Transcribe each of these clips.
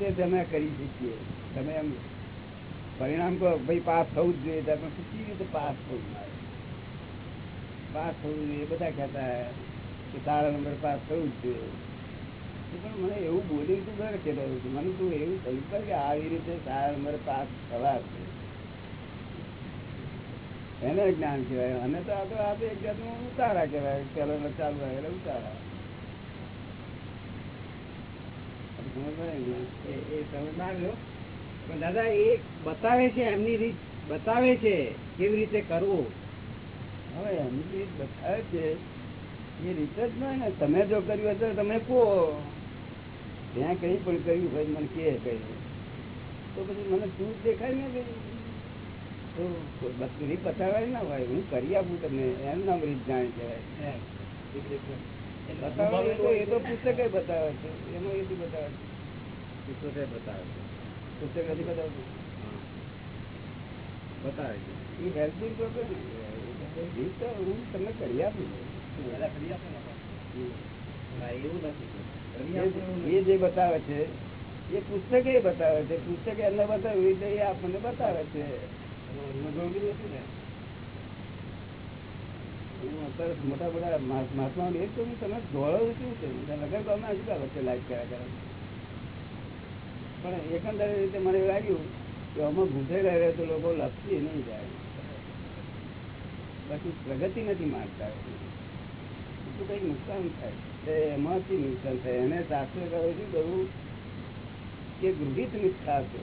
રીતે જ કરી શકીએ. તમે એમ પરિણામ કહો, ભાઈ પાસ થવું જ જોઈએ. તમે કેવી રીતે પાસ થવું પાસ થવું જોઈએ. બધા કહેતા કે તારા નંબર પાસ થવું જ જોઈએ. પણ મને એવું બોલી તું ઘર કે મને તું એવું કહ્યું કે આવી રીતે સારા નંબર પાસ થવા છે. એને જ્ઞાન કહેવાય. અને તો આ તો આ તો એક જાતનું ઉતારા કહેવાય. પેલો ચાલુ રહે ઉતારા સમજ પડે ને? એ એ તમે માન લો પણ દાદા એ બતાવે છે એમની રીત બતાવે છે કેવી રીતે કરવું? હવે એમની રીત બતાવે છે એ રીતે જ નહીં ને. તમે જો કર્યું હોય તો તમે કહો. ત્યાં કઈ પણ કર્યું હોય મને કે કહ્યું તો પછી મને શું દેખાય ને ભાઈ તો રીત બતાવાય ના હોય હું કરી આપું તમને. એમ નામ રીત જાણી કહેવાય. બતાવે એ તો એ તો પુસ્તકે બતાવે છે? એમાં એથી બતાવે છે. પુસ્તકે બતાવે છે? પુસ્તક નથી બતાવતું. બતાવે છે. એ હેલ્પિંગ પ્રોબ્લેમ તો હું તમને કરી આપું. કરી આપો એ એ. જે બતાવે છે એ પુસ્તકે બતાવે છે? પુસ્તકે એમને બતાવ્યું એ આપણને બતાવે છે. અનુભવ નથી ને. મોટા મોટા મહા- એ જ તમે દોડો શું છે નગર ગામમાં શું કામ વચ્ચે લાઈટ કર્યા કરે પણ એકંદરે રીતે મને લાગ્યું કે પ્રગતિ નથી માગતા કંઈક નુકસાન થાય એમાંથી નુકસાન થાય એને શાસ્ત્ર કહે શું કરવું કે ગૃહિત મિથ્યા છે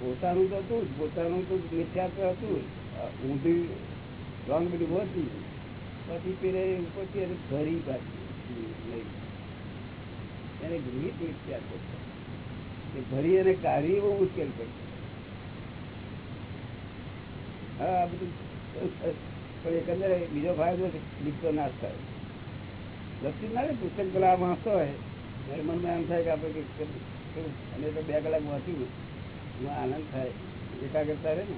પોતાનું તો હતું જ. પોતાનું તો મિથ્યા હતું ઊંધી રોંગ બધી હોતી પછી પેલે પછી એને ધરી પાછી એને ગૃહિત વિચાર કરતો ભરી અને કાઢી બહુ મુશ્કેલ પડશે હા આ બધું પણ એકંદરે બીજો ફાયદો છે દીપતો નાશ થાય. લક્ષી ના પુસ્તક પેલા વાંચતો હોય, ત્યારે મનમાં એમ થાય કે આપણે અને તો બે કલાક વાંચ્યું આનંદ થાય. એકાગ્રતા રહે ને.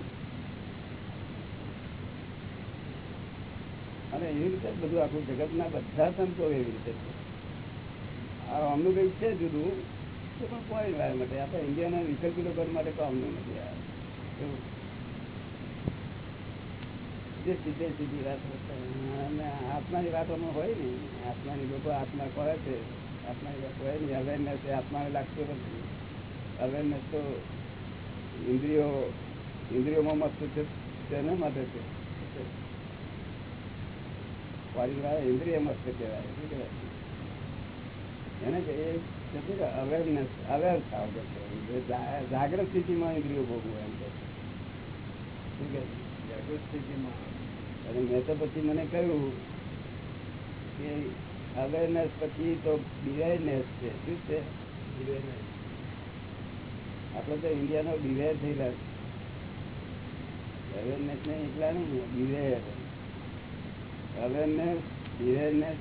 અને એવી રીતે બધું આખું જગતના બધા સંતો એવી રીતે અમનું કંઈક છે જુદું, તો પણ કોઈ વાર માટે. આપણે ઇન્ડિયાના વિકલ્પી લોકો માટે કામનું નથી આ? જે સીધે સીધી વાત અને આત્માની વાતોમાં હોય ને આત્માની લોકો આત્મા કરે છે. આત્માની વાત હોય ને અવેરનેસ આત્માને લાગતો નથી. અવેરનેસ તો ઇન્દ્રિયો, ઇન્દ્રિયોમાં મસ્ત છે. તેના માટે છે. પરિવાર ઇન્દ્રિય મસ્ત કહેવાય શું કહેવાય? એને કે એ કે અવેરનેસ અવેર થાવ કે છે. જે જા- જાગ્રત સ્થિતિમાં ઇન્દ્રિયો ભોગવું એમ કે? જાગૃત સ્થિતિમાં. અને મેં તો પછી મને કહ્યું કે અવેરનેસ પછી તો ડિવેરનેસ છે. શું છે? આપણે તો ઇન્ડિયાનો બિવેર થયેલા અવેરનેસ ને એટલા નહીં બિવેર અવેરનેસ બિવેરનેસ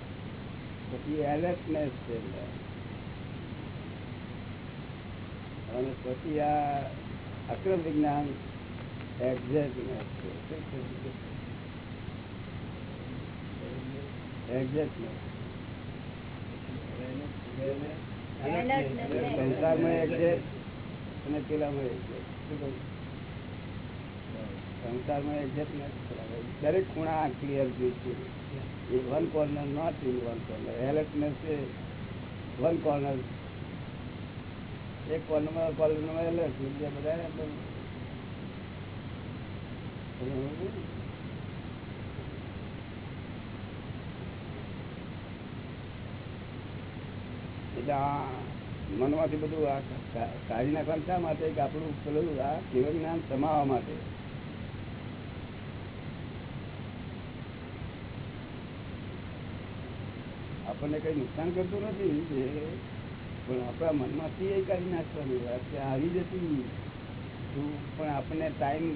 પછી એલર્ટનેસ છે અને પછી આ અક્રમ વિજ્ઞાન એક્ઝેક્ટનેસ છે. એક્ઝેક્ટનેસ સંસારમાં એક્ઝેક્ટ અને પેલામાં એક્ઝેક્ટ શું કહ્યું? નથી દરેક ખૂણા ક્લિયર જોઈએ છે. એ one corner not in one corner alertness A one corner એક કોર્નરમાં કોર્નરમાં એલર્ટ બીજા બધા એટલે આ મનમાંથી બધું આ કાઢી નાખવાનું શા માટે? કે આપણું પેલું આ જીવન જ્ઞાન સમાવવા માટે. આપણને કઈ નુકસાન કરતું નથી પણ આપણા મનમાંથી એ કાઢી નાખવાની વાત કે આવી જતી. તું પણ આપણને ટાઈમ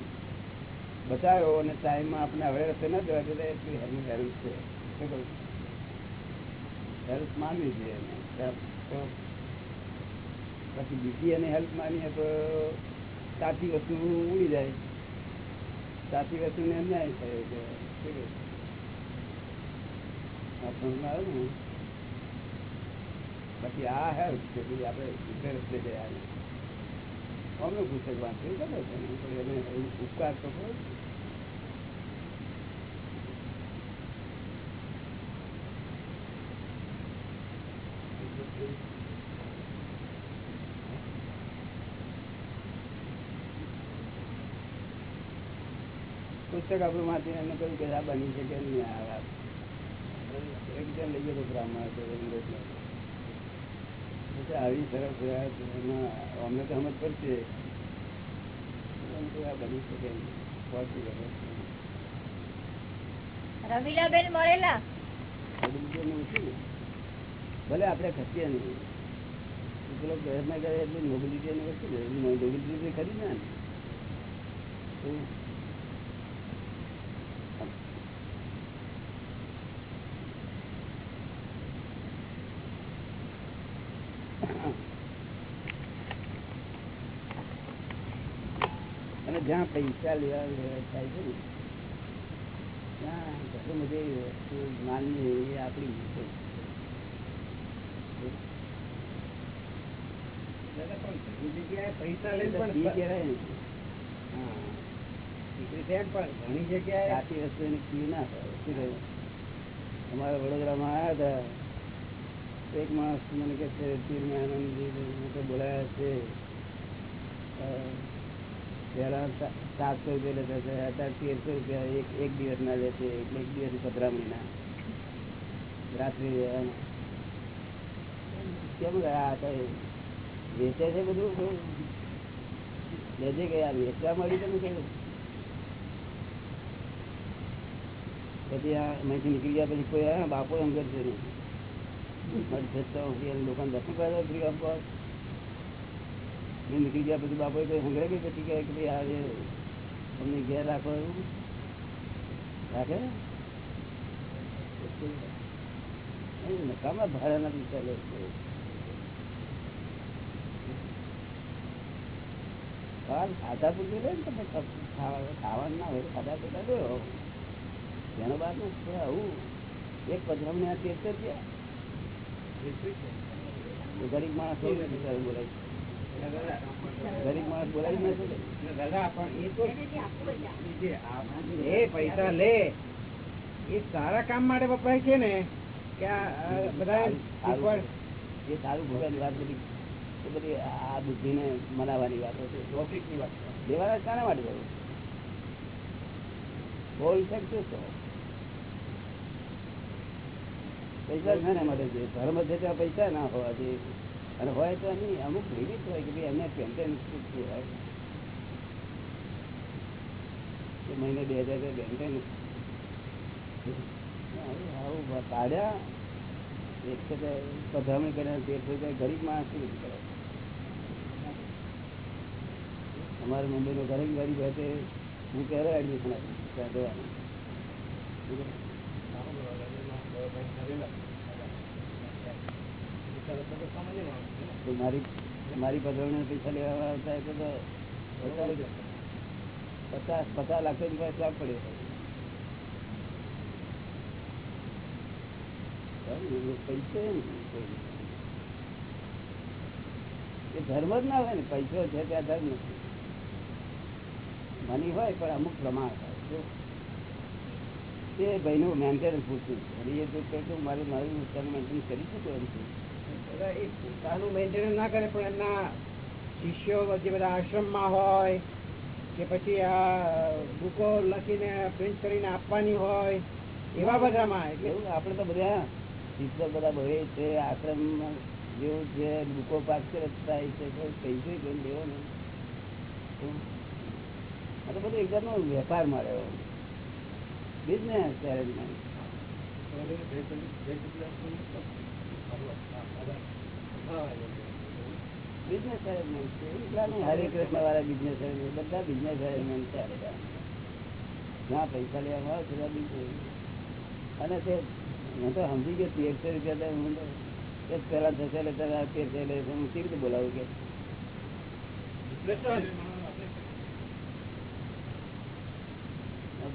બચાવ્યો અને ટાઈમમાં આપણે હવે રસ્તે ન જવા એટલે એટલી હેલ્પ હેલ્પ છે. હેલ્પ માનવી છે એને. પછી બીજી એને હેલ્પ માનીએ તો સાચી વસ્તુ ઉડી જાય. સાચી વસ્તુને અન્યાય થયો કે આપણને? આવ્યું ને બાકી આ હેલ્પ છે ભાઈ આપણે ઇન્ટરેસ્ટ લઈ ગયા અમને પૂછે કે વાત કરી કરે છે ને પણ એને એવું ઉપકાર તો કરો જ. પુસ્તક આપણું માંથી એમને કહ્યું કે આ બની શકે નહીં, આ વાત એક જણ લઈ ગયો તો બ્રાહ્મણ હતો ઇંગ્લિશનો. પછી આવી સરસ અમને તો સમજ પડશે બની શકે. રમીલાબેન મળેલા. ભલે આપણે ખસીએ નહીં. પેલો પ્રયત્ન કરે એટલે નોબિલિટી વસ્તુ નોબિલિટી ખરી ને તો અને જ્યાં પૈસા લેવા લેવા થાય છે ત્યાં ઘણી બધી વસ્તુ માનવી એ આપણી પણ ઘણી જગ્યાએ પૈસા લઈને ને. હા. એ રીતે એમ પણ ઘણી જગ્યાએ સાચી વસ્તુ એની કી ના થાય અમારા વડોદરામાં આવ્યા હતા. એક માણસ મને કે છે આનંદજી બોલાયા છે. પહેલા સા- સાતસો રૂપિયા લેતા હતા અત્યારે તેરસો રૂપિયા એક એક દિવસના લે છે એટલે એક દિવસ પધરામણીના રાત્રિ રહેવાના. કેમ ગયા આ કઈ વેચે છે બધું તો લેજે કે આ વેચવા મળી તમે કહ્યું પછી આ અહીંથી નીકળી ગયા પછી કોઈ આ બાપો એમ કરશે નહીં મારી છતાં હું એને લોકોને દર્શન કરવા ફ્રી ઓફ કોસ્ટ મેં નીકળી ગયા પછી બાપોએ કોઈ હંગરે કે પછી કહે કે ભાઈ આ તમને ઘેર રાખો એવું. રાખે? નકામા ભાડાના પૈસા લે ખાધા પૂરતું લે ને તમે ખાવા- ખાવાનું ના હોય ખાધા પૂરતા લો એનો બાદનું આવું. એક પધરામને આ તેર ત્યાં ગરીબ માણસ બોલાય ગરીબ માણસ બોલાવી જ દાદા પણ એ તો એ પૈસા લે. એ સારા કામ માટે વપરાય છે ને કે બધા એ સારું ભોગવાની વાત બધી. એ બધી આ બુદ્ધિને મનાવવાની વાતો છે. ટોપિકની વાત. લેવાના શાના માટે જવું હોઈ શકશે તો. પૈસા શાના માટે છે ધર્મ છે ત્યાં પૈસા ના હોવા જોઈએ અને હોય તો એની અમુક લિમિટ હોય કે ભાઈ એમને પેન્ટેન્સ હોય મહિને બે હજાર બેન્ટેન આવું કાઢ્યા. એક છે તે પધરામણી કર્યા તેરસો રૂપિયા ગરીબ માણસ રીતે કરે અમારે મુંબઈનો ગરીબ ગરીબ હોય તે હું ક્યારે એડમિશન આપીશ? ત્યાં જવાનું? મારી મારી પૈસા લેવા આવતા તો પચાસ પચાસ લાખ રૂપિયા સ્ટાફ પડ્યો પૈસે ધર્મ જ ના હોય ને, પૈસો છે ત્યાં ધર્મ નથી મની હોય પણ અમુક પ્રમાણ હોય તે ભાઈનું મેન્ટેનન્સ પૂછ્યું એ તો કહે મારે મારું મેન્ટેન કરી શકું એમ છું એ પોતાનું મેન્ટેનન્સ ના કરે પણ એમના શિષ્યો જે બધા આશ્રમમાં હોય કે પછી આ બુકો લખીને પ્રિન્ટ કરીને આપવાની હોય એવા બધામાં એટલે આપણે તો બધા શિષ્યો બધા ભરે છે આશ્રમ જેવું છે બુકો પાછળ થાય છે પૈસો ને આ તો બધું એકદમ વેપાર મળ્યો બિઝનેસ એરેન્જમેન્ટ બિઝનેસ એરેન્જમેન્ટ છે એટલા નહીં હરે કૃષ્ણ વાળા બિઝનેસ એરેન્જમેન્ટ બધા બિઝનેસ એરેન્જમેન્ટ છે આ બધા જ્યાં પૈસા લેવામાં આવે છે ત્યાં બિઝનેસ અને તે હું તો સમજી ગયો તેરસો રૂપિયા તો હું તો એ પેલા થશે લેતા તેરસો લે હું કેવી રીતે બોલાવું કે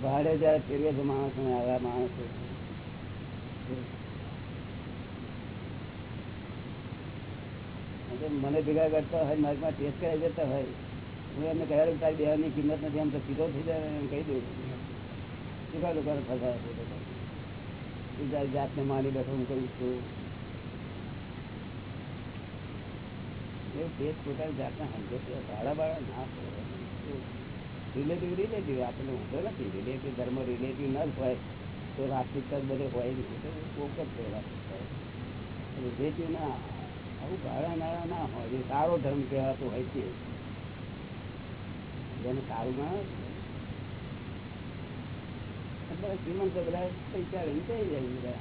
ભાડે જયારે ફેરવે છે માણસો આવા માણસો તો મને ભેગા કરતા હોય માર્ગમાં ટેસ્ટ કરાવી જતા હોય, હું એમને કહ્યું તારી દેવાની કિંમત નથી, આમ તો સીધો થઈ જાય, એમ કહી દઉં. શું લોકોને ફસાય છે જાતને માની બેઠો હું કહું છું. સમજે ભાડા ભાડા ના રિલેટિવ રિલેટિવ આપણને ઊંધો નથી. ધર્મ રિલેટિવ ન હોય, તો જ બધે હોય તો રિલેટિવ ના આવું ભાડા નાળા ના હોય જે સારો ધર્મ કહેવાતો હોય છે જેને સારું બધા શ્રીમંત બધા પૈસા લઈને થઈ જાય બધા.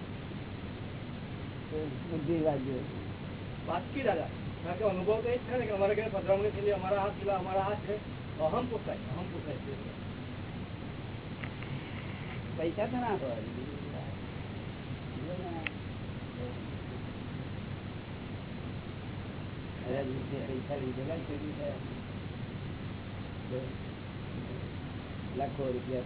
બુદ્ધિ રાજ્ય બાકી દાદા? કારણ કે અનુભવ તો એ જ છે ને કે અમારે ઘરે પધરામણી થયેલી અમારા આ કિલ્લા અમારા આ છે. અહમ પોસાય અહમ પોસાય છે. પૈસા તો ના હોય પૈસા લીધેલા છે બીજા. લાખો રૂપિયા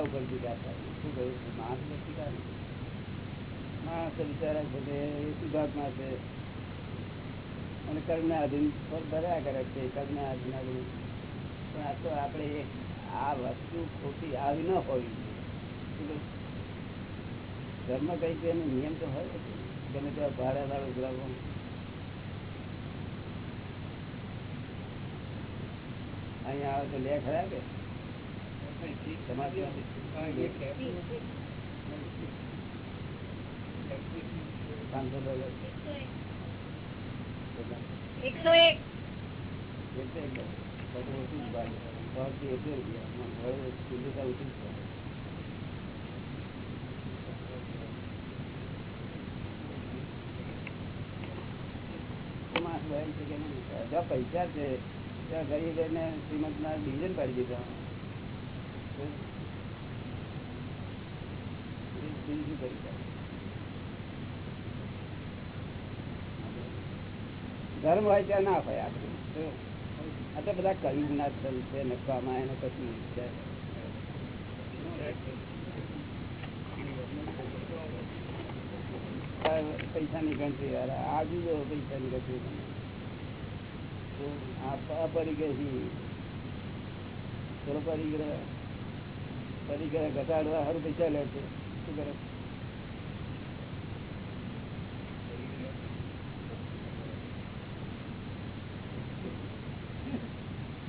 ઉપર થાય શું કહ્યું? માણસ નથી. માણસ બિચારા છે તે સુધાર્થમાં છે અને કર્મને આધીન ભર્યા કરે છે કર્મને આધીન પણ આ તો આપણે આ વસ્તુ ખોટી આવી ન હોવી જોઈએ. ધર્મ કઈ છે એનો નિયમ તો હોય. ગમે તેવા ભાડા વાળું ગુલાબો અહીંયા આવે તો લે ખરા કે પાંચસો ડોલર. એકસો એક એટલે એકદમ. બધું ઓછું જ ભાડું. સૌથી એકસો રૂપિયા. હવે શુદ્ધતા ઓછી જ છે. તો માણસ વહેંચ છે કે નહીં? જ્યાં પૈસા છે ત્યાં ગરીબ એને શ્રીમંત ના ડિવિઝન પાડી દીધા બીજું ધર્મ હોય ત્યાં ના હોય આપણે. આ તો બધા ના થયું છે નફામાં એને કશું છે. પૈસાની ગણતરી વાળા, આ જુદો પૈસાની ગણતરી અપરિગ્રહી થોડો પરિગ્રહ પરિગ્રહ ઘટાડવા સારું પૈસા લે શું કરે?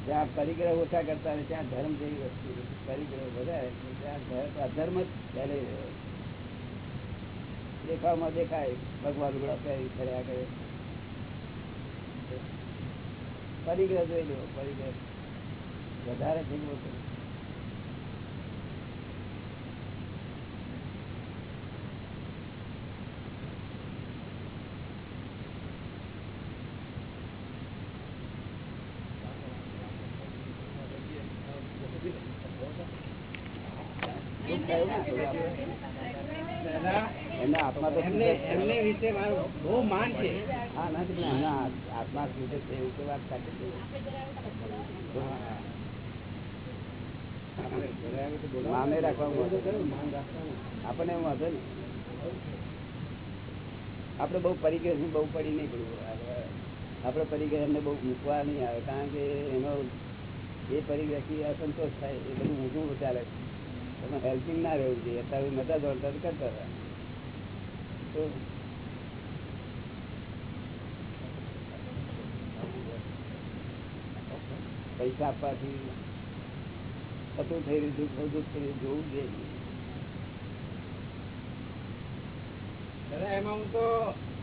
જ્યાં પરિગ્રહ ઓછા કરતા હોય ત્યાં ધર્મ જેવી વસ્તુ પરિગ્રહ વધારે ત્યાં ધર્મ અધર્મ જ ફેલાઈ રહ્યો. દેખાવમાં દેખાય, ભગવાન ઉગડા ફેરી ફર્યા કરે પરિગ્રહ જોઈ લો, પરિગ્રહ વધારે થઈ ગયો છે દુઃખ થયું ના થયું આપણે. દાદા એમના આત્મા તો એમને એમને વિશે મારું માન રાખવાનું. આપણને એમ નહીં. આપણે બહુ પરિગ્રહ બહુ પડી નહીં પડવું. આપણે પરિગ્રહ એમને બહુ મૂકવા નહીં આવે, કારણ કે એનો એ પરિગ્રહથી અસંતોષ થાય, એ બધું ઊંધું ચાલે તમે હેલ્પિંગ ના રહેવું જોઈએ. અત્યારે નતા દોડતા કરતા હતા. તો પૈસા આપવાથી થતું થઈ રહ્યું છે બધું થઈ જોવું જોઈએ એમાં હું તો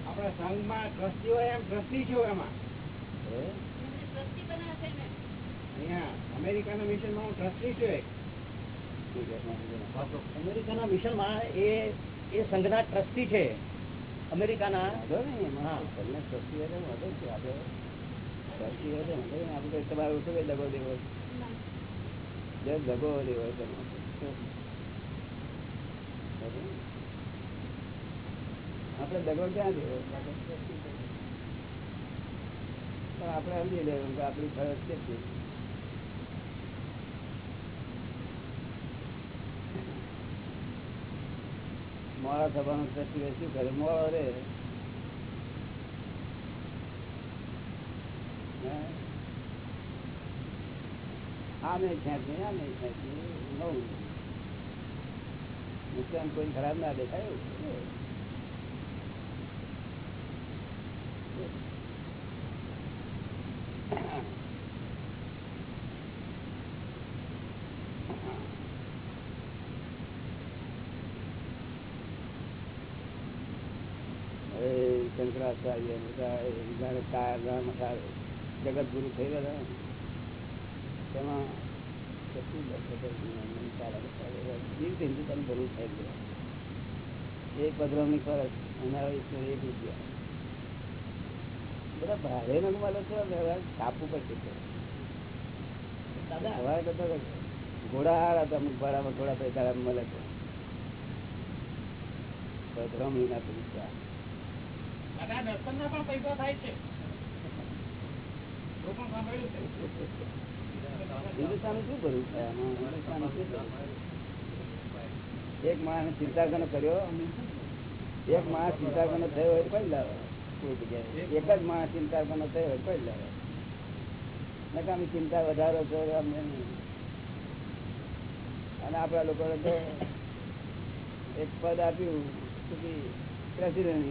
આપણા સંઘમાં ટ્રસ્ટી હોય એમ ટ્રસ્ટી છું એમાં હે? અહીંયા અમેરિકાના મિશનમાં હું ટ્રસ્ટી છું એક છે? અમેરિકાના મિશનમાં એ એ સંઘના ટ્રસ્ટી છે અમેરિકાના. તમને સસ્તી હોય તો આપણે આપણે દગો ક્યાં દેવો? પણ આપણે સમજી લેવું કે આપણી ફરજ કેટલી મોડા થવાનું દ્રષ્ટિએ શું કરે? મોડો રે. હે? આમે ખેંચી નવું નુકસાન કોઈ ખરાબ ના દેખાય શંકરાચાર્ય બધા જગત ગુરુ થઈ ગયા તેમાં કશું લખત ચાલે. જીવ હિન્દુસ્તાન ભરું થઈ ગયા. એક પધરામણી ફરજ અને ઈશ્વર એક રૂપિયા બધા ભારે નો મળે છે કાપવું પડશે દાદા. સવારે કરતા ઘોડા હારા હતા અમુક ભાડામાં થોડા પૈસા મળે છે પધરામણી ના પૈસા. દાદા દર્શનના પણ પૈસા થાય છે એવું પણ સાંભળ્યું છે એક માણસ ચિંતાગનો કર્યો થયો હોય કઈ લાવે કોઈ જગ્યાએ એક જ માણસ ચિંતાગનો થયો હોય કઈ લાવે નકામી ચિંતા વધારો છો અમને અને આપણા લોકો તો એક પદ આપ્યું પ્રેસિડેન્ટ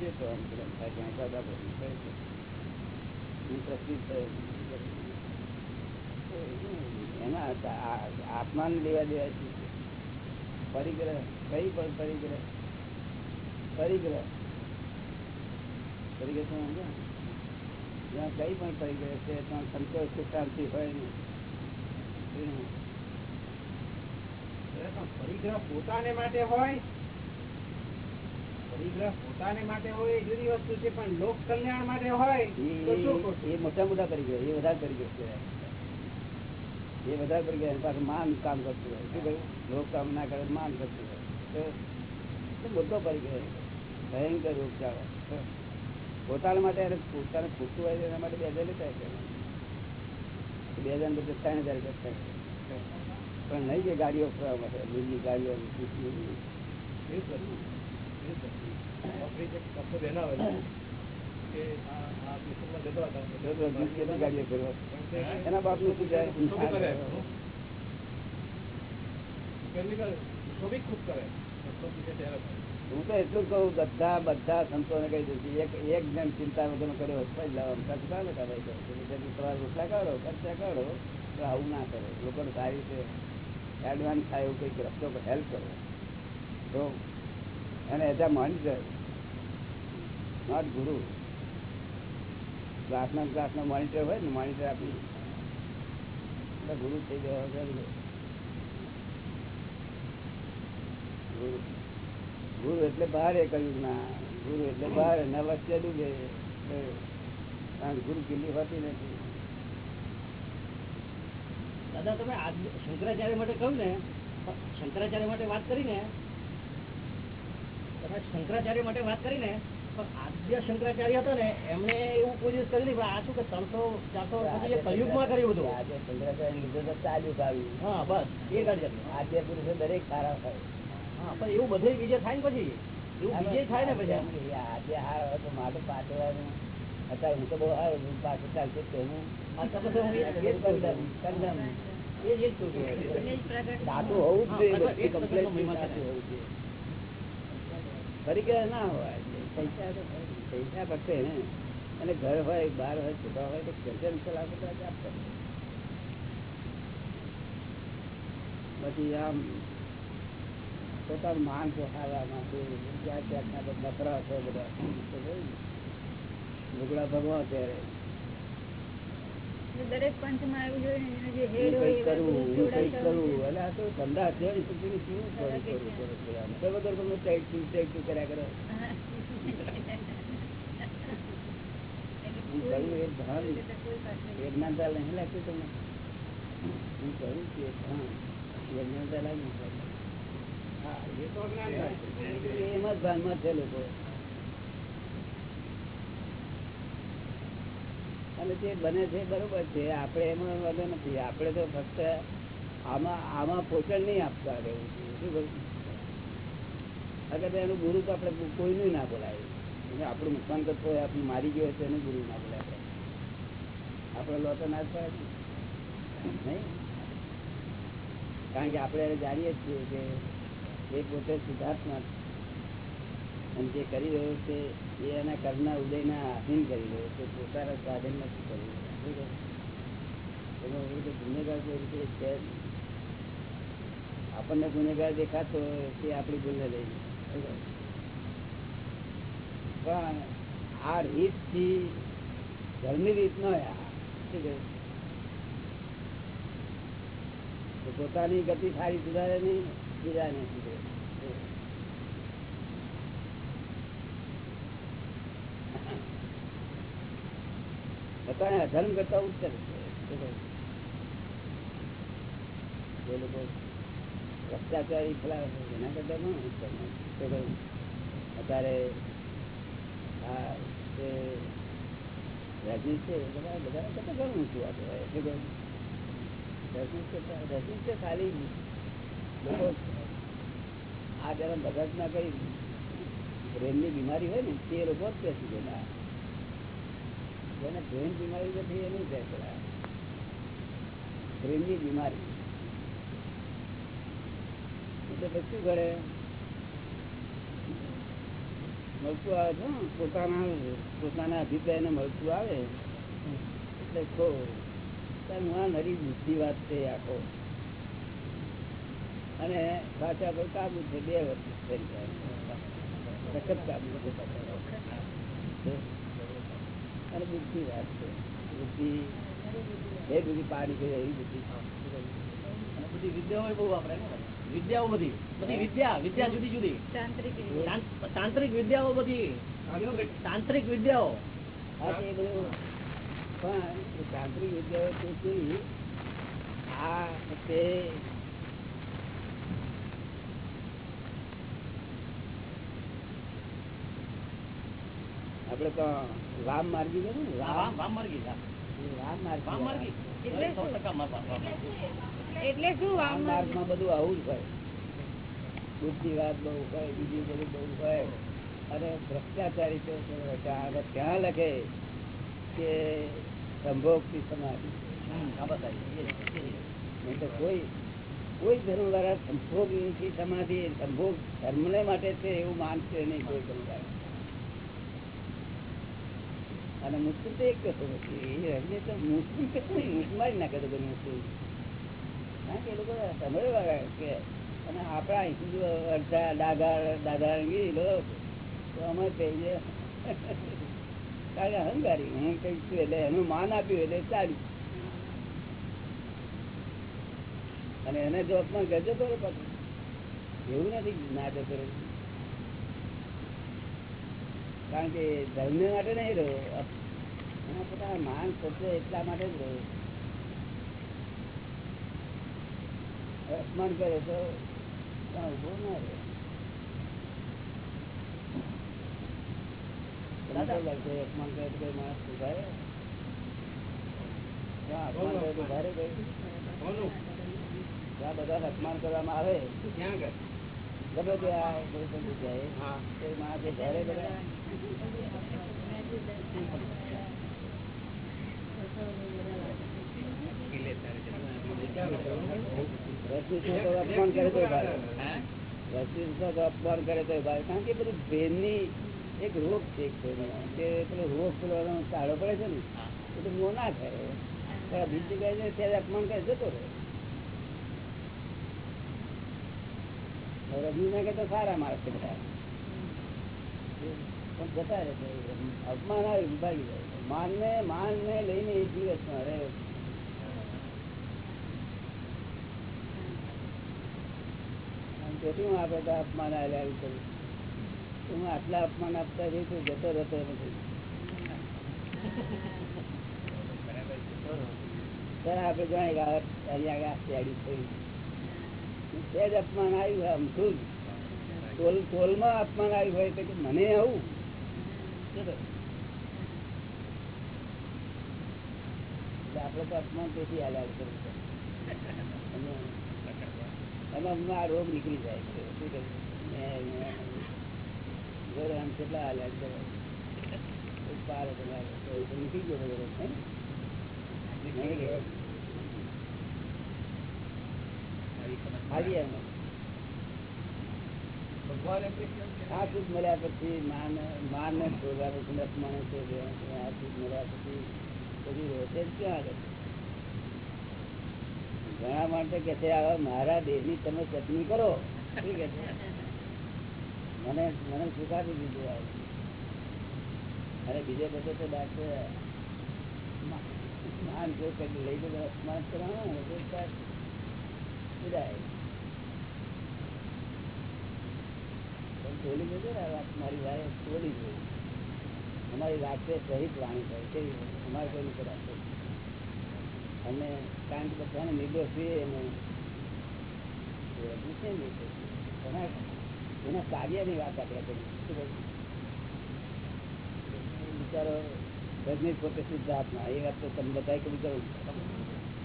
જે તો આમ પદ આપણે કરે છે. હું પ્રસિદ્ધ થયો. એના આત્માને લેવા દેવા છે પરિગ્રહ કઈ પણ પરિગ્રહ પરિગ્રહ પરિગ્રહ? જ્યાં કઈ પણ પરિગ્રહ છે ત્યાં સંતોષ શાંતિ હોય નહીં પરિગ્રહ પોતાને માટે હોય પરિગ્રહ પોતાને માટે હોય જુદી વસ્તુ છે પણ લોક કલ્યાણ માટે હોય એ- મોટા મોટા પરિગ્રહ એ વધારે પરિગ્રહ કહેવાય એ વધારે પરિગ્રહ એની પાસે માન કામ કરતું હોય. શું કહ્યું? લોક કામ ના કરે માન કરતું હોય. તો મોટો પરિગ્રહ ભયંકર રોગ ચાલે. પોતાના માટે પોતાને ખૂટતું હોય એના માટે બે હજાર લેતા. બે હજાર પછી ત્રણ હજાર કરતા પણ નહીં કે ગાડીઓ ફરવા માટે લીલી ગાડીઓ એ કરવું એ એવું જ બાપ? એના બાપનું શું જાય. હું. તો એટલું કહું બધા બધા સંતોને કહી દઉં છું એક એક જણ ચિંતા વગર કર્યો તમારે રોટલા કાઢો ખર્ચા કાઢો તો આવું ના કરો. લોકોને સારી રીતે એડવાન્સ થાય એવું કંઈક રસ્તો હેલ્પ કરો. તો અને એઝ અ મોનિટર નોટ ગુરુ. ક્લાસના ક્લાસના મોનિટર હોય ને મોનિટર આપી. ગુરુ થઈ ગયો ગુરુ. એટલે બહાર કહ્યું ના. ગુરુ એટલે બહાર ન વચ્ચે ડૂબે. કારણ ગુરુ કિલ્લી હોતી નથી. દાદા, તમે શંકરાચાર્ય માટે કહ્યું ને, શંકરાચાર્ય માટે વાત કરી ને તમે શંકરાચાર્ય માટે વાત કરી આદ્ય શંકરાચાર્ય હતો ને એમને એવું દિવસ કર્યું પણ આ શું કે ત્રણસો ચારસો વર્ષ કલયુગમાં કર્યું બધું. આજે શંકરાચાર્ય લીધે તો ચાલ્યું આવ્યું હા બસ એ કાઢી આજે પુરુષો દરેક સારા થાય હા પણ એવું બધે વિજય થાય ને પછી? એવું વિજય થાય ને પછી? આજે હાર હોય તો મારે અત્યારે હું તો બહુ હારું પાછળ ચાલશે તો હું. આ તો પછી હું એ- એ જ કહું છું. કંદમ એ જ એ જ કહું છું. સાચું હોવું જ જોઈએ. સાચું હોવું ના હોય. પૈસા. પૈસા ફક્ત એને અને ઘર હોય બહાર હોય છોકરા હોય તો ખેંચન ચલાવે તો જ આપતા પછી આમ પોતાનું માન ચોખાવા માટે જાત જાતના બધા નફરા છે બધા. લુગડા ભગવા ત્યારે દરેક એવું જોઈએ એમ અને તે બને છે બરોબર છે, આપણે એમાં વાંધો નથી. આપણે તો ફક્ત આમાં આમાં પોષણ નહીં આપતા રહેવું જોઈએ. શું અગર એનું ગુરુ તો આપણે કોઈનું ના બોલાય. આપણું નુકસાન કરતો હોય, આપણું મારી ગયો હોય એનું ગુરુ ના બોલાય આપણે. લોટો ના જ પડે કારણ કે આપણે જાણીએ છીએ કે એ પોતે સિદ્ધાર્થમાં અને જે કરી રહ્યો છે, એ એના કર્મના ઉદયના આધીન કરી રહ્યો છે. પોતાના સ્વાધીન નથી કરી રહ્યો એમાં એ રીતે ગુનેગાર જે રીતે છે આપણને ગુનેગાર દેખાતો તે આપણી ભૂલને લઈને? પણ આ રીતથી આ રીત નો પોતાની ગતિ સારી સુધારે નહીં, બીજાને સુધરે પોતાને અધર્મ કરતા ઉત્તર છે. ભ્રષ્ટાચારી છે એના કરતા પણ છે. અત્યારે આ જે રજનીશ છે બધા બધા કરતા ઘણું ઊંચું આ કહેવાય. શું કહ્યું? રજનીશ કરતા રજનીશ ખાલી લોકો આ જરા મગજમાં કઈ બ્રેનની બીમારી હોય ને, તે લોકો જ બેસી ગયેલા જેને બ્રેન બીમારી નથી, એ નહીં બેસેલા બ્રેનની બીમારી પછી મળતું આવે છે પોતાના પોતાના અભિપ્રાયને મળતું આવે. એટલે કહો નરી બુદ્ધિ વાત છે આખો. અને સાચા પર કાબુ છે, બે વર્ષ થઈ જાય. સખત કાબુ અને બુદ્ધિ વાત છે. બુદ્ધિ, એ બધી પાડી છે, એવી બુદ્ધિ. બધી વિદ્યાઓ બહુ વાપરે ને. વિદ્યાઓ બધી બધી વિદ્યા વિદ્યા જુદી જુદી. તાંત્રિક વિદ્યાઓ બધી. તાંત્રિક વિદ્યાઓ. પણ તાંત્રિક વિદ્યાઓ તે કેવી આ તે આપણે તો રામ માર્ગી છે ને? વામ વામ વામ માર્ગી રામ વામ માર્ગી રામ માર્ગી. એટલે એટલે શું આમ? માર્ગમાં બધું આવું જ હોય. બુદ્ધિવાદ બહુ હોય બીજી બધું બહુ હોય. અને ભ્રષ્ટાચારી તો ત્યાં લખે કે સંભોગથી સમાધિ. તો કોઈ કોઈ ધર્મ દ્વારા સંભોગથી સમાધિ સંભોગ ધર્મને માટે છે એવું માનશે નહીં કોઈ ધર્મ અને મુસ્લિમ તો એક કશું નથી. મુસ્લિમ કશું નહીં. મુસ્લિમ મારી નાખે તો મુસ્લિમ કારણ કે એ લોકો સમજવા કે અને આપણા અહીંથી અડધા દાદા દાદા રંગી લો, તો અમે કહીએ કારણ અહંકારી હું કઈ છું એટલે એનું માન આપ્યું એટલે ચાલ્યું. અને એને જો અપમાન કરજો તો એવું નથી ના જતો કારણ કે ધર્મ માટે નહીં રહ્યો. પોતાના માન સત્ય એટલા માટે જ રહ્યો. હવે અપમાન કરે તો ત્યાં ઊભો ના રહે તમને કેવું લાગે છે? અપમાન કરે તો કોઈ માણસ સુધારે ત્યાં અપમાન કરે તો ભારે ગઈ ત્યાં બધા અપમાન કરવામાં આવે ક્યાં આગળ? ગમે તે આ કોઈ પણ જગ્યાએ હા. કોઈ માણસે ઘરે બધા રસીદનો તો અપમાન કરે તો અપમાન કરે કારણ કે બધું બ્રેનની એક રોગ છે રોગ પેલો ચાળો પડે છે ને એ તો મોં ના થાય બીજી જગ્યાએ જાય ત્યારે અપમાન કરે જતો રહે રજની ના કરતા સારા માણસ છે બધા પણ જતા રહે અપમાન આવે વિભાગી જાય માન ને માન ને લઈને એ દિવસમાં રહે આમ આપે તો અપમાન હું આટલા અપમાન આપતા જઈશ તો જતો રહેતો નથી. આપણે તે જ અપમાન આવ્યું આમ શું? ટોલ અપમાન આવ્યું હોય તો મને આવું? આપણે તો અપમાન તેથી આલાવ કરવું. અને અમને આ રોગ નીકળી જાય છે. શું કહ્યું? આમ કેટલા હાલ્યા છે પાર તો નીકળી ગયો બધો. હાલી. ભગવાન આ મળ્યા પછી માન માન ને શોધવા પછી રસમાને શોધે આ સુખ મળ્યા પછી બધી રોતે જ ક્યાં આગળ? ઘણા માણસો કે છે મારા દેહની તમે ચટણી કરો. મને મને સ્વીકારી દીધું અરે બીજે બધે તો ડાક્ટર વાત, મારી વાય બોલી જોઈ. અમારી રાત્રે સહિત વાણી થાય કેવી? અમારે કોઈ નથી અને કારણ કે બધાને નિર્દોષ છીએ એના એના કાર્યની વાત આપણે કરી બિચારો રજનીશ પોતે સિદ્ધાર્થમાં એ વાત તો તમે બધા કબૂલ કરો.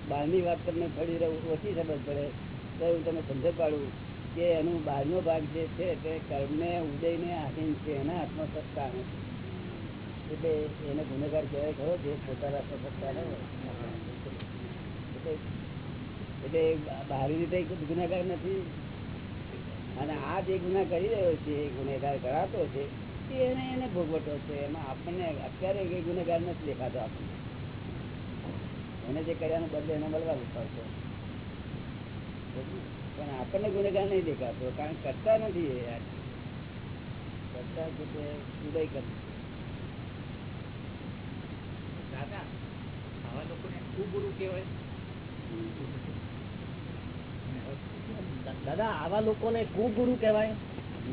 બહારની વાત તમને થોડી ઓછી સમજ પડે. તો હું તમને સમજ પાડું કે એનું બહારનો ભાગ જે છે તે કર્મને, ઉદયને, આધીન છે. એના હાથમાં સત્તા નથી. એટલે એને ગુનેગાર કહેવાય ખરો, જે પોતાના સત્તા ન હોય. એટલે બહારી રીતે ગુનેગાર નથી. અને આ જે ગુના કરી રહ્યો છે, એ ગુનેગાર કરાતો છે એને એને ભોગવટો છે. એમાં આપણને અત્યારે એ ગુનેગાર નથી દેખાતો આપણને. એને જે કર્યાનો બદલે એને મળવાનું પડશે પણ આપણને ગુનેગાર નહીં દેખાતો, કારણ કરતા નથી એ કરતા છે તે ઉદય કરતા દાદા, આવા લોકોને કુગુરુ કહેવાય. દાદા, આવા લોકોને કુગુરુ કહેવાય.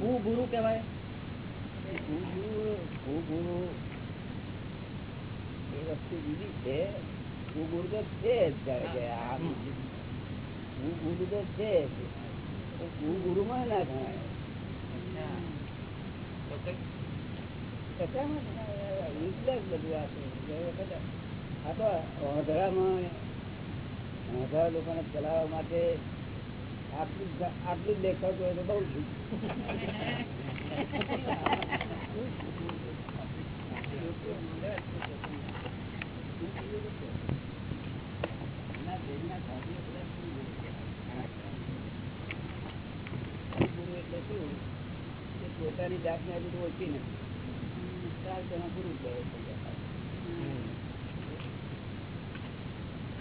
કુગુરુ કહેવાય. કુગુરુ. કુગુરુ એ વસ્તુ બીજી છે. કુગુરુ તો છે કુગુરુ તો છે જ. માં ના ગણાય. આ તો ઓઢામાં ઓઢા લોકોને ચલાવવા માટે આટલું આટલું જ દેખાતું હોય તો બહુ છું. પોતાની જાતને હજુ તો ઓળખી નથી ચાર જણા ગુરુ કહે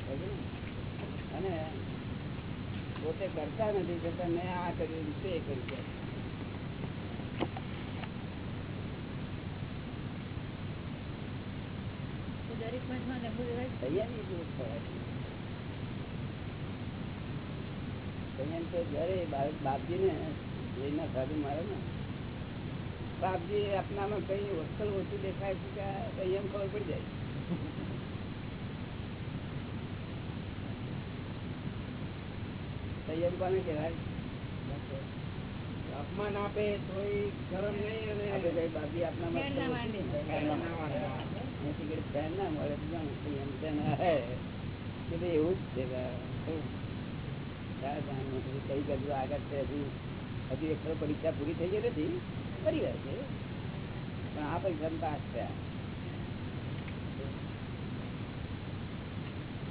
છે. પોતે કરતા નથી છતાં મેં આ કર્યું તે કર્યું દરેક પંચમાં લંબુ રહેવાય છે. સંયમની પડે. સંયમ તો જયારે બા- બાપજીને એના સાધુ મારે ને બાપજી આપનામાં કઈ વસ્તુ ઓછું દેખાય છે કે સંયમ ખબર પડી જાય? કહેવાય. અપમાન આપે તો ગરમ નહીં અને બાકી આપના ના મળે એમ જાણો સંયમ છે ને હે. કે ભાઈ એવું જ છે? કઈ બાજુ આગળ છે હજી. હજી એક પરીક્ષા પૂરી થઈ ગઈ નથી. ફરી વાર છે. પણ આ પરીક્ષા પાસ થયા.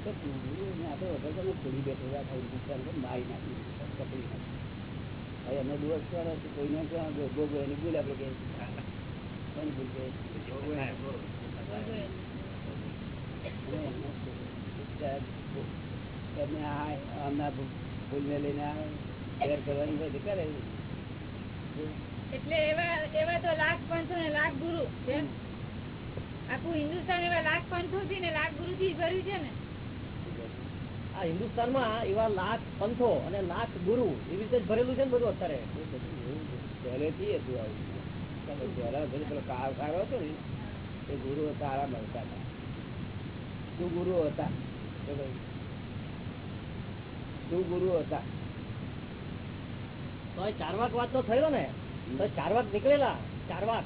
તો પૂરું વગર તમે મારી નાખી કપડી નાખી હવે અમે દિવસ કરો તો કોઈને ક્યાં ભોગો એની ભૂલ આપણે કે કોની ભૂલ કે તમે આ આમના ભૂલને લઈને શેર કરવાની હોય કરે. એટલે એવા એવા તો લાખ પંથો ને લાખ ગુરુ આખું હિન્દુસ્તાન એવા લાખ પંથો થી ને લાખ ગુરુ થી ભર્યું છે ને. આ હિન્દુસ્તાનમાં એવા લાખ પંથો અને લાખ ગુરુ એવી રીતે જ ભરેલું છે ને બધું અત્યારે? પહેલેથી હતું આવું. પહેલા પેલો કાળ સારો હતો ને એ ગુરુઓ સારા મળતા હતા. શું ગુરુઓ હતા? શું ગુરુઓ હતા? તો ચારવાક વાત તો થયો ને. તો ચારવાક નીકળેલા ચારવાક.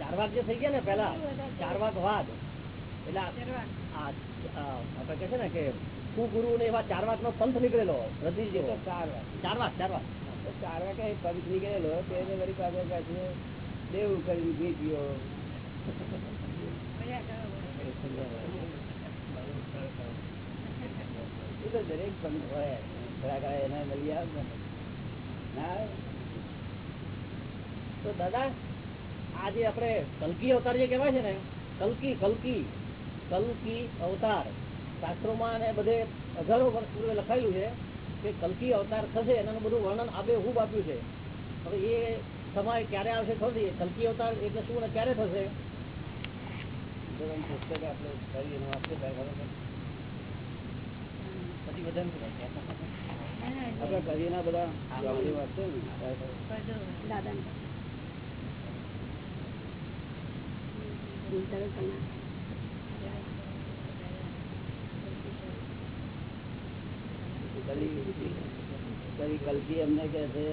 ચારવાક જે થઈ ગયા ને પેલા ચારવાક વાદ. એટલે આ- ચરવા. આ આ આપણે કહે છે ને કે કુગુરુ ને એવા ચારવાક નો પંથ નીકળેલો ચાર જેવો ચાર વાત ચારવાક ચારવાક તારા કઈ પંચ નીકળેલો તેને વળી પાછળ પાછળ દેવું કરીને ઘી પીઓ એ તો દરેક પંથ હોય. ખરા એને મળી આવે ને. તો દાદા આજે આપડે આપણે કલકી અવતાર જે કહેવાય છે ને કલકી કલકી કલકી અવતાર. શાસ્ત્રોમાં અને બધે હજારો વર્ષ પૂર્વે લખાયેલું છે કે કલકી અવતાર થશે એનાનું બધું વર્ણન આબેહૂબ આપ્યું છે. હવે એ સમય ક્યારે આવશે ખબર કલકી અવતાર એટલે શું અને ક્યારે થશે? આપણે કરીએ કરીના બધા વાત છે ને અમને છે.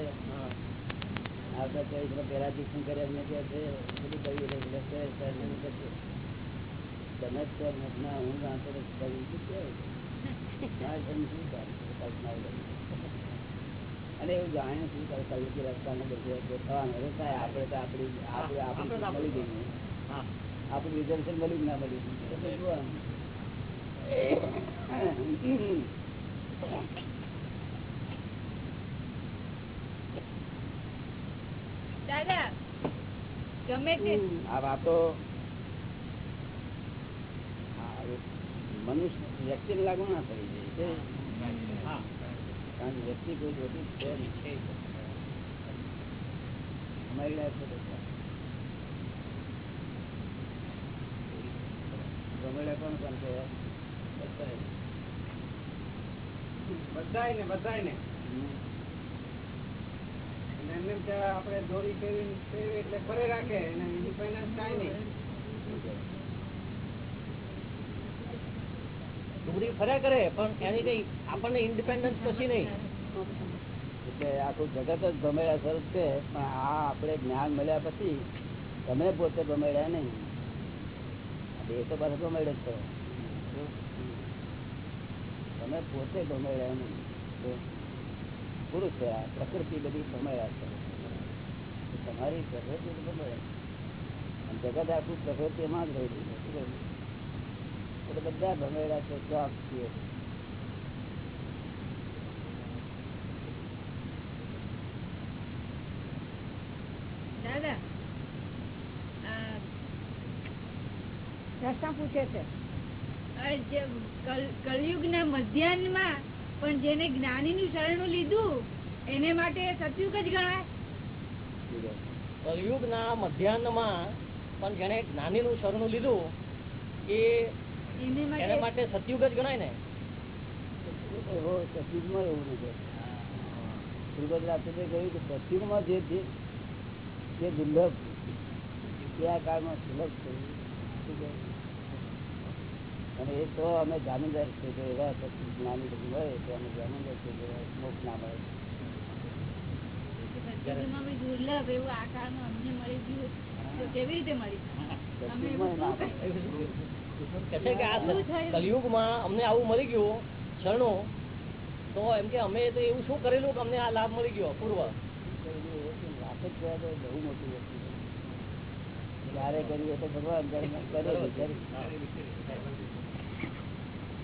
કરે અમને છે બધું એટલે. તમે જ છો મતના હું. અને એવું જાણે શું કરે? કલકી રસ્તાને બધું ગોઠવવાનું થાય આપણે તો આપણી આપણે આપણે મળી. હા. આપણું રિઝર્વેશન મળ્યું ના મળ્યું એટલે જોવાનું. દાદા ગમે તે. આ વાતો હા, એ મનુષ્ય લાગુ ના થઈ જાય કારણ કે વ્યક્તિ કોઈ જોતી નહીં. અમારી લાઈફ છે બધાય ને બધાય ને હમ. અને એમને એમ ત્યાં આપણે દોરી ફેરવી ફેરવી એટલે ફરે રાખે અને ઇન્ડિપેન્ડન્સ કાંઈ નહીં. ડુંગળી ફર્યા કરે પણ એની કઈ આપણને ઇન્ડિપેન્ડન્સ પછી નહીં. એટલે આખું જગત જ ભમેડા સ્વરૂપ છે પણ આ આપણે જ્ઞાન મળ્યા પછી તમે પોતે ભમેડ્યા નહીં. એ તો પાછો ભમેડે જ છો. તમે પોતે ભમેડ્યા નહીં. પુરુષ છે આ પ્રકૃતિ બધી ભમેડ્યા છે તમારી પ્રકૃતિ તો જગત આખું પ્રકૃતિમાં જ રહેલું? એટલે બધા ભમેડા છે ચોક છીએ દાદા આ પ્રશ્ન પૂછે છે. આ જે કલ- કલયુગના મધ્યાહ્નમાં પણ જેને જ્ઞાની નું શરણું લીધું એને માટે સતયુગ જ ગણાય. કલયુગ ના મધ્યાહન પણ જેને જ્ઞાનીનું શરણું લીધું એ એને માટે સતયુગ જ ગણાય ને? સતયુગમાં એવું નથી કહ્યું કે સતયુગમાં જે જે જે દુર્લભ તે આ કાળમાં સુલભ છે. અને એ તો અમે જામીનદાર છે કે એવા સત્ય જ્ઞાની બધું હોય તો અમે જામીનદાર છે કે મોક્ષ ના મળે. દુર્લભ એવું આ કાળમાં અમને મળી ગયું તો કેવી રીતે મળી? કલયુગમાં અમને આવું મળી ગયું ક્ષણો તો એમ કે અમે તો એવું શું કરેલું કે અમને આ લાભ મળી ગયો પૂર્વ બહુ મોટી વસ્તુ છે કર્યું તો ભગવાન જાણે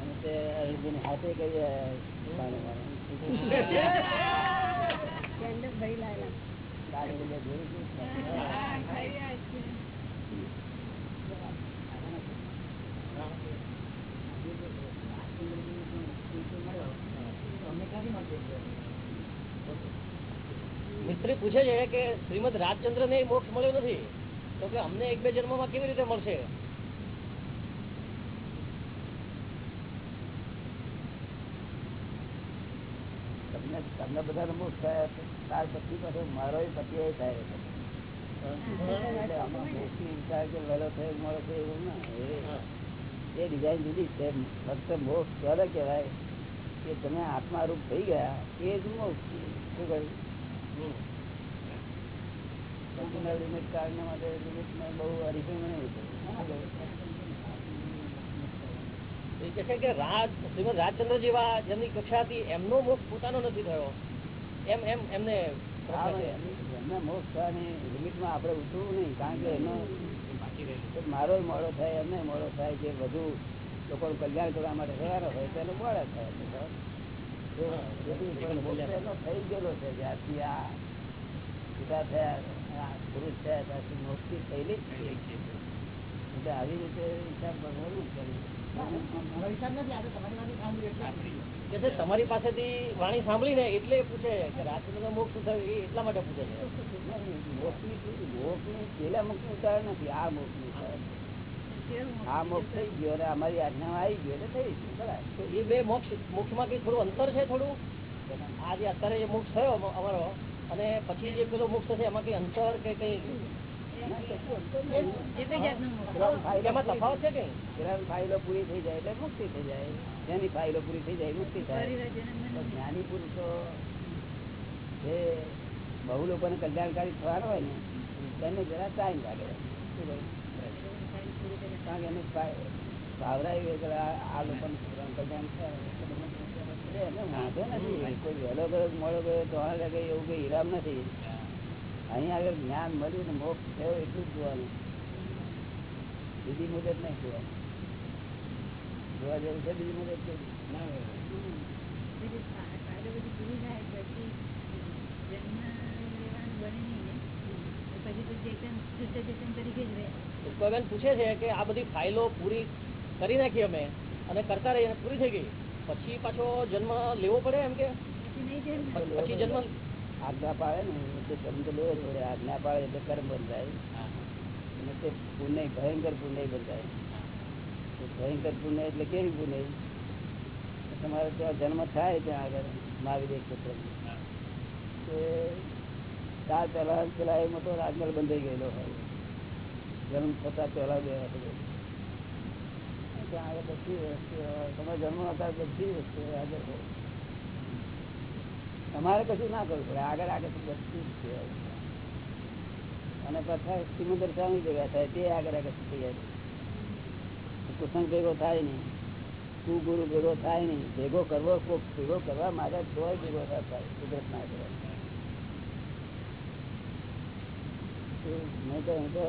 અને તે અરવિંદ હાથે કરીએ. છે. મિસ્ત્રી પૂછે છે કે શ્રીમદ રાજચંદ્ર ને મોક્ષ મળ્યો નથી તો કે અમને એક બે જન્મમાં કેવી રીતે મળશે તમને તમને બધા મોક્ષ થયા છે. ત્યાર પછી પાછો મારો પતિ એ થાય છે. એ- ડિઝાઇન જુદી ફક્ત મોક્ષ ત્યારે કહેવાય કે તમે આત્મા રૂપ થઈ ગયા એ જ મોક્ષ. શું કહ્યું? લિમિટ કાઢવા માટે લિમિટમાં બહુ હરીફાઈ નહીં કે રાજ શ્રીમદ રાજચંદ્ર જેવા જેમની કક્ષા હતી એમનો મોક્ષ પોતાનો નથી થયો. એમ એમ એમને એમને મોક્ષ થવાની લિમિટમાં આપણે ઉતરવું નહીં કારણ કે એનો મારો મોડો થાય એમને મોડો થાય જે વધુ લોકોનું કલ્યાણ કરવા માટે રહેવાનો હોય મોડા થાય. તો જેથી પણ મોક્ષ એનો થઈ ગયેલો છે જ્યારથી આ પિતા થયા પુરુષ થયા ત્યારથી મોક્ષી થયેલી જ છે. એટલે આવી રીતે હિસાબ કરવો નહીં કે છે. તમારી પાસેથી વાણી સાંભળી ને એટલે પૂછે કે રાત્રિ મોક્ષ થયું એટલા માટે પૂછે છે. મોક્ષની મોક્ષની પેલા મોક્ષનું કારણ નથી. આ મોક્ષનું કારણ આ મોક્ષ થઈ ગયો અને અમારી આજ્ઞામાં આવી ગયો એટલે થઈ ગયું. બરાબર. તો એ બે મોક્ષ મોક્ષમાં કઈ થોડું અંતર છે થોડું? આ જે અત્યારે જે મોક્ષ થયો અમારો અને પછી જે પેલો મોક્ષ થશે એમાં કઈ અંતર કે કઈ જેની ફાઇલો પૂરી થઈ જાય મુક્તિ થાય. જ્ઞાની પુરુષો જે બહુ લોકોને કલ્યાણકારી થવાનો હોય ને, તેને જરા ટાઈમ લાગે. કારણ કે એને આ લોકોને વાંધો નથી. કોઈ વહેલો ગયો, મોડો ગયો એવું કઈ હિરામ નથી. અહીં આગળ જ્ઞાન મળ્યું ને મોક્ષ થયો એટલું જ જોવાનું. બીજી મુદત નહીં જોવાનું. જોવા જેવું છે બીજી મુદત પછી છે કે આ બધી ફાઇલો પૂરી કરી નાખી અમે અને કરતા રહીને પૂરી થઈ ગઈ. પછી પાછો જન્મ લેવો પડે એમ કે? પછી જન્મ આજ્ઞા પાડે ને તે જન્મ તો લેવો જ પડે આજ્ઞા પાડે એટલે કર્મ બંધાય. અને તે પુણ્ય ભયંકર પુણ્ય બંધાય. ભયંકર પુણ્ય એટલે કેવી પુણ્ય? તમારે ત્યાં જન્મ થાય ત્યાં આગળ મહાવીર ક્ષેત્રમાં તે ત્યાર પહેલા પેલા એ મોટો રાજમહેલ બંધાઈ ગયેલો હોય. જન્મ થતા પહેલા બે વખતે. ત્યાં આગળ બધી વસ્તુ હોય. તમારે જન્મ હતા બધી વસ્તુ આગળ હોય. તમારે કશું ના કરવું પડે. આગળ આગળ બધું જ અને પાછા સિમંદર સ્વામી ભેગા થાય તે આગળ આગળ તૈયાર કુસંગ ભેગો થાય નહીં તું ભેગો થાય નહીં. ભેગો કરવો કોક ભેગો કરવા માંગે તોય ભેગો ના થાય કુદરત ના કરે. મેં તો અહીં તો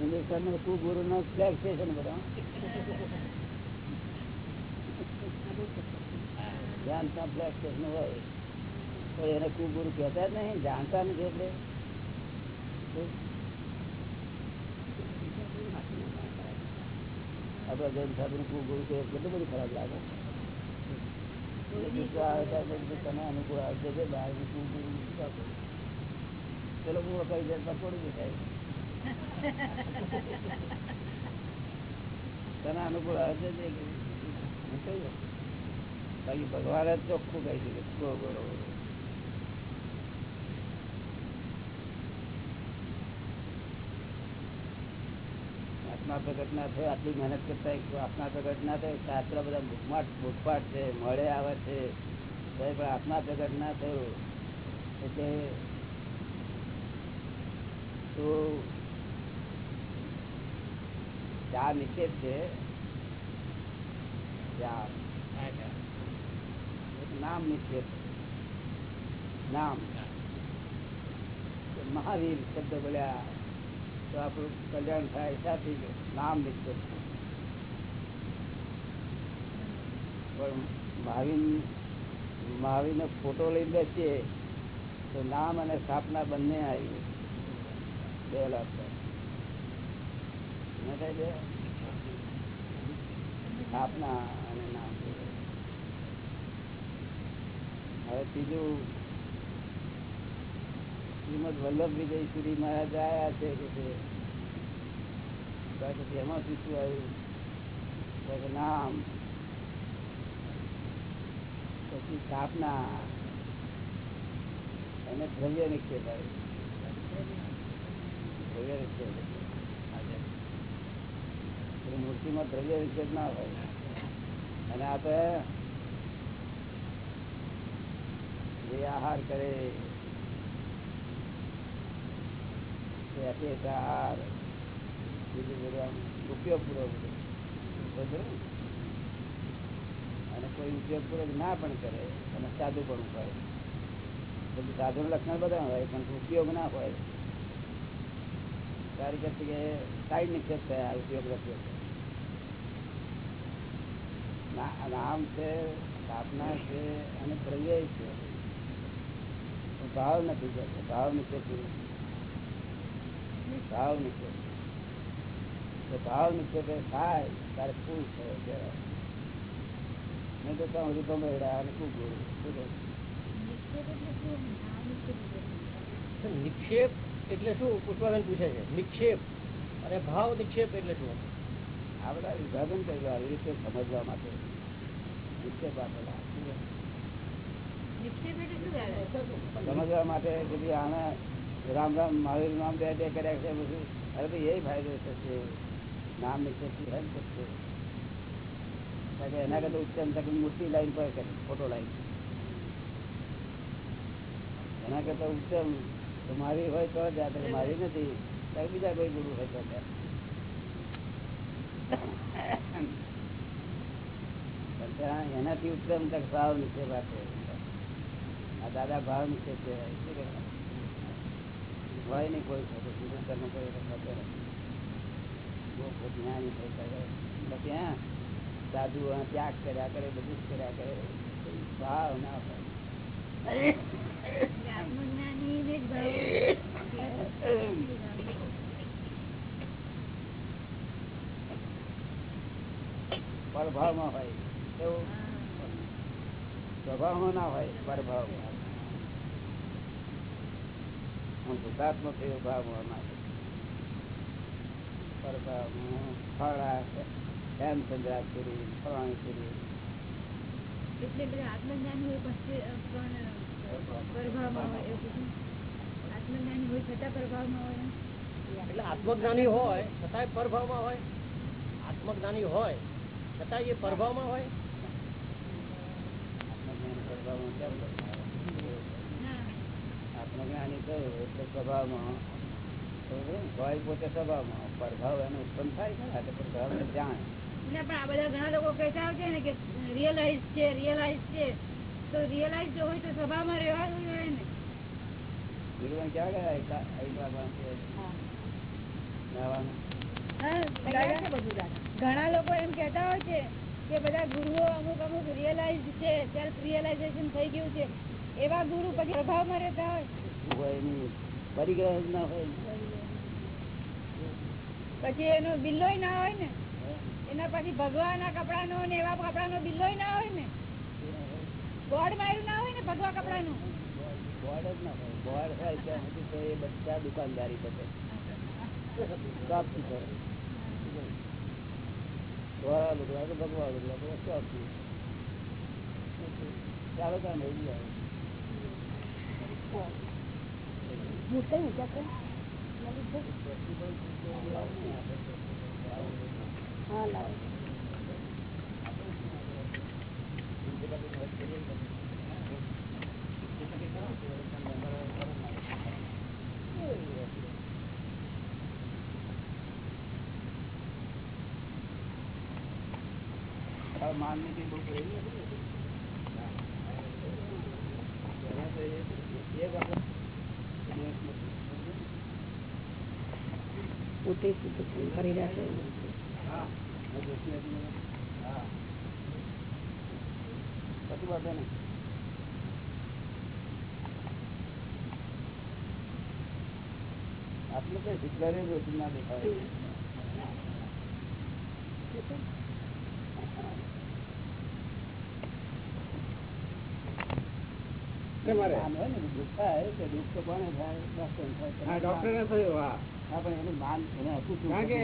હિન્દુસ્તાન કુ ગુરુ નો ફ્લેગ સ્ટેશન બધા. ધ્યાન ત્યાં ફ્લેગ સ્ટેશન હોય. એને કુગુરુ કહેતા જ નહીં, જાણતા નથી એટલે. બધું ખરાબ લાગે. તને અનુકૂળ આવશે કે બહારનું કુગુરુ ચલો બહુ કઈ જાય છોડી દેખાય? તને અનુકૂળ આવે છે કે હું કહી બાકી ભગવાન જ ચોખ્ખું કહી દીધું ગો ગોળો ગોળો. આત્મા પ્રગટ ના થયો, આટલી મહેનત કરતા આત્મા પ્રગટ ના થયો શાસ્ત્ર બધા ભૂખમાટ ભૂખપાટ છે, મળે આવે છે. પણ આત્મા પ્રગટ ના થયો. એટલે તો ચા નિષેધ છે. નામ નિષેધ. નામ. મહાવીર શબ્દ બોલ્યા. તો આપણું કલ્યાણ થાય જ નામ નિષેધ પણ મહાવીર, મહાવીરનો ફોટો લઈ બેસીએ, તો નામ અને સ્થાપના બંને આવી. બે લાખ સ્થાપના અને નામ. હવે ત્રીજું શ્રીમદ વલ્લભ વિજય શ્રી મહારાજ આવ્યા છે કે એમાં શું આવ્યું? નામ, પછી સ્થાપના, અને દ્રવ્ય નિક્ષેપ આવ્યું દ્રવ્ય નિક્ષેપ. મૂર્તિમાં દ્રવ્ય નિક્ષેપ ના હોય. અને આપણે જે આહાર કરે તે અપેટ આહાર બીજું બધું આમ ઉપયોગપૂર્વક બધું અને કોઈ ઉપયોગપૂર્વક ના પણ કરે અને સાદું પણ હોય બધું સાધુ લક્ષણ બધા હોય પણ ઉપયોગ ના હોય તારી કે સાઈડ નિક્ષેપ થયા ઉપયોગ લખ્યો નામ છે સ્થાપના છે અને પ્રવ્યય છે ભાવ નથી કરતો ભાવ નિક્ષેપ ભાવ નિક્ષેપ તો ભાવ નિક્ષેપે થાય તારે ફૂલ થયો કહેવાય. મેં તો ત્યાં હજુ તમે અને શું કહે? નિક્ષેપ એટલે શું? નિક્ષેપ એટલે શું? પુષ્પાબેન પૂછે છે. નિક્ષેપ. અને ભાવ નિક્ષેપ એટલે શું? આ બધા વિભાજન કર્યું આવી રીતે સમજવા માટે. નિક્ષેપ આપેલા? સમજવા માટે આને રામ રામ, મહાવીર નામ બે બે કર્યા છે બધું. અરે ભાઈ, એ ફાયદો થશે નામ થશે એના કરતા ઉત્તમ તક મૂર્તિ લાઈન પર કરે ફોટો લાઈન. એના કરતા ઉત્તમ તો મારી હોય તો જ મારી નથી. ત્યાં બીજા કોઈ ગુરુ હોય તો ત્યાં. એનાથી ઉત્તમ તક ભાવ નીચે વાત આ દાદા ભાવ નીચે કહેવાય શું કહેવાય? હોય નહીં કોઈ ખોટું કોઈ રસ્તો નથી. બહુ ખોટી થઈ સાધુ ત્યાગ કર્યા કરે બધું જ કર્યા કરે કોઈ ભાવ ના હોય. પરભાવમાં હોય એવું. સ્વભાવમાં ના હોય પરભાવમાં. હું શુદ્ધાત્મક થયો ભાવ કરી એટલે આત્મજ્ઞાની હોય છતાં પ્રભાવમાં હોય આત્મજ્ઞાની હોય છતાં એ પરભાવમાં હોય. આત્મજ્ઞાની હોય છતાંય એ પરભાવમાં હોય. આત્મજ્ઞાન કેમ? આત્મજ્ઞાની થયું એટલે સ્વભાવમાં ભય પોતે સ્વભાવમાં પ્રભાવ એનો ઉત્પન્ન થાય છે આ તો પ્રભાવને જાણે. પણ આ બધા ઘણા લોકો કહેતા હોય ને કે રિયલાઇઝ છે રિયલાઇઝ છે. તો રિયલાઇઝ જો હોય તો સભામાં રહેવાનું જોઈએ ને. ક્યાં ગયા રહેવાનું ઘણા લોકો એમ કેતા હોય છે કે બધા ગુરુઓ અમુક અમુક રિયલાઇઝ છે સેલ્ફ રિયલાઇઝેશન થઈ ગયું છે. એવા ગુરુ પછી પ્રભાવમાં રહેતા હોય. હોય એની પરિગ્રહ ના હોય પછી એનો બિલ્લો ના હોય ને? એના પછી ભગવાન કપડા નો ને એવા કપડાનો બિલ્લો ના હોય ને? ગોળ માર્યું ના હોય ને ભગવા કપડાનું? બોર્ડ જ ના હોય. બોર્ડ હોય ત્યાં સુધી તો એ બધા દુકાનદારી પતે શોપકીપર ધોળા લુગડા તો ભગવા લુગડા તો શોપકીપર ચાલો ત્યાં મળી જાય હા લાવે આ માનની કઈ બહુ એવી નથી ને. એના તો એક- એક આપણે પોતે કરી રાખે આપણે કઈ શીખવાડે રોટી ના દેખાય તમારે? આમ હોય ને દુઃખ થાય કે દુઃખ તો કોને થાય થાય. ડોક્ટર ને થયું હા.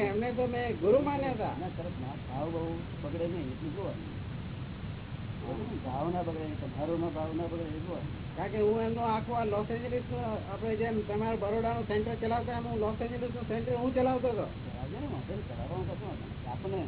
એમને તો મેં ગુરુ માન્યા હતા. તરફ ના ભાવ બહુ બગડે નહીં એટલું જોવાનું ભાવ ના બગડે તમારો ના ભાવ ના બગડે એટલું કારણ કે હું એમનો આખો આ લોસ એન્જલિસ આપણે જેમ તમારા બરોડાનું સેન્ટર ચલાવતા એમ હું લોસ એન્જલિસનું સેન્ટર હું ચલાવતો હતો. આપણને